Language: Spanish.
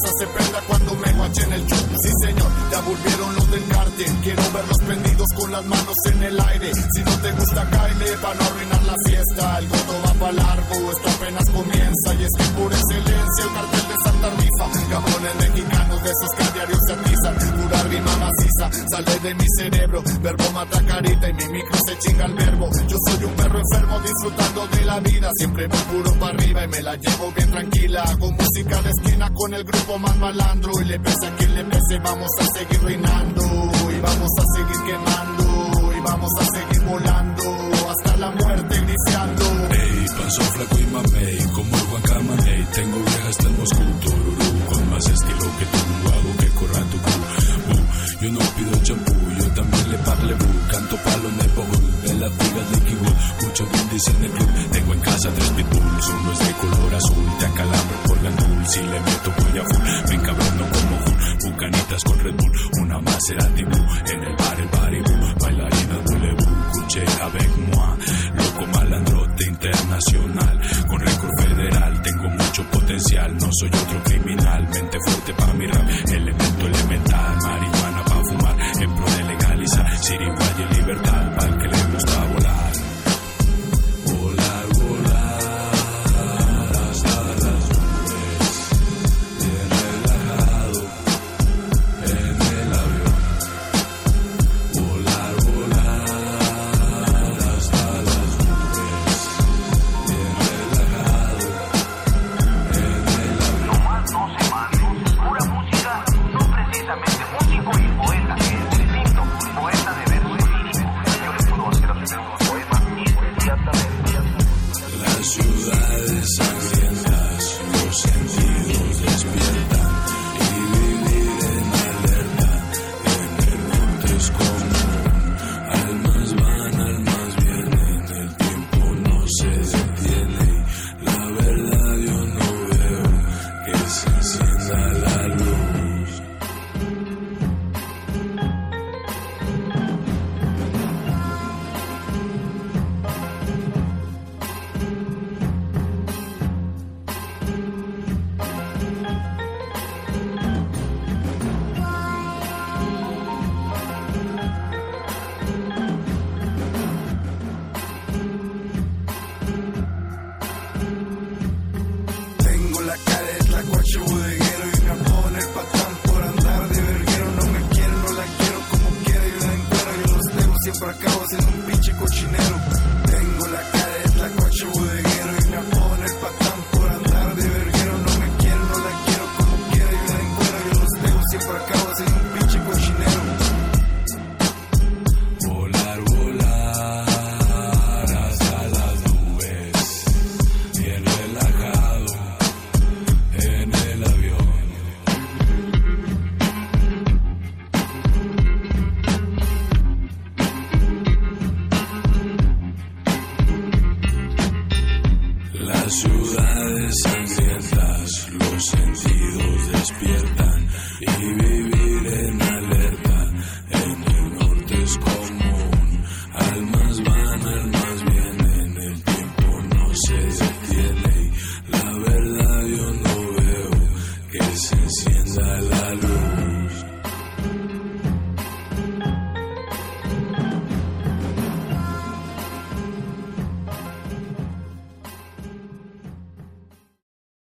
casa se prenda cuando me guache en el chup. Sí, señor, ya volvieron los del cártel. Quiero verlos prendidos con las manos en el aire. Si no te gusta, caile para no arruinar la fiesta. El goto va para largo, esto apenas comienza. Y es que por excelencia el cartel de Santa Rifa. Cabrones mexicanos de esos que a diario se atizan. Pura rima maciza, sale de mi cerebro. Verbo mata carita y mi micro se chinga el verbo. Yo soy un perro enfermo disfrutando de la vida. Siempre me puro para arriba y me la llevo bien tranquila. Hago música de esquina con el grupo más malandro. Y le pese a quien le pese, vamos a seguir reinando. Y vamos a seguir quemando. Y vamos a seguir volando. Hasta la muerte griciando. Ey, panzo flaco y mamey, como el guacamay. Ey, tengo viejas en Moscú, tururú, con más estilo que tú, hago que corra tu cu. Yo no pido champú, yo también le parle bu, canto palo nepo, de la figa de Kibu, mucho índice en el club, tengo en casa con Red Bull, una Maserati Blue, en el bar el baribú, bailarina bulebu, cuche avec moi, loco malandrote internacional, con récord federal, tengo mucho potencial, no soy otro criminal, mente fuerte pa' mi que se encienda Ciudades inciertas, los sentidos despiertan.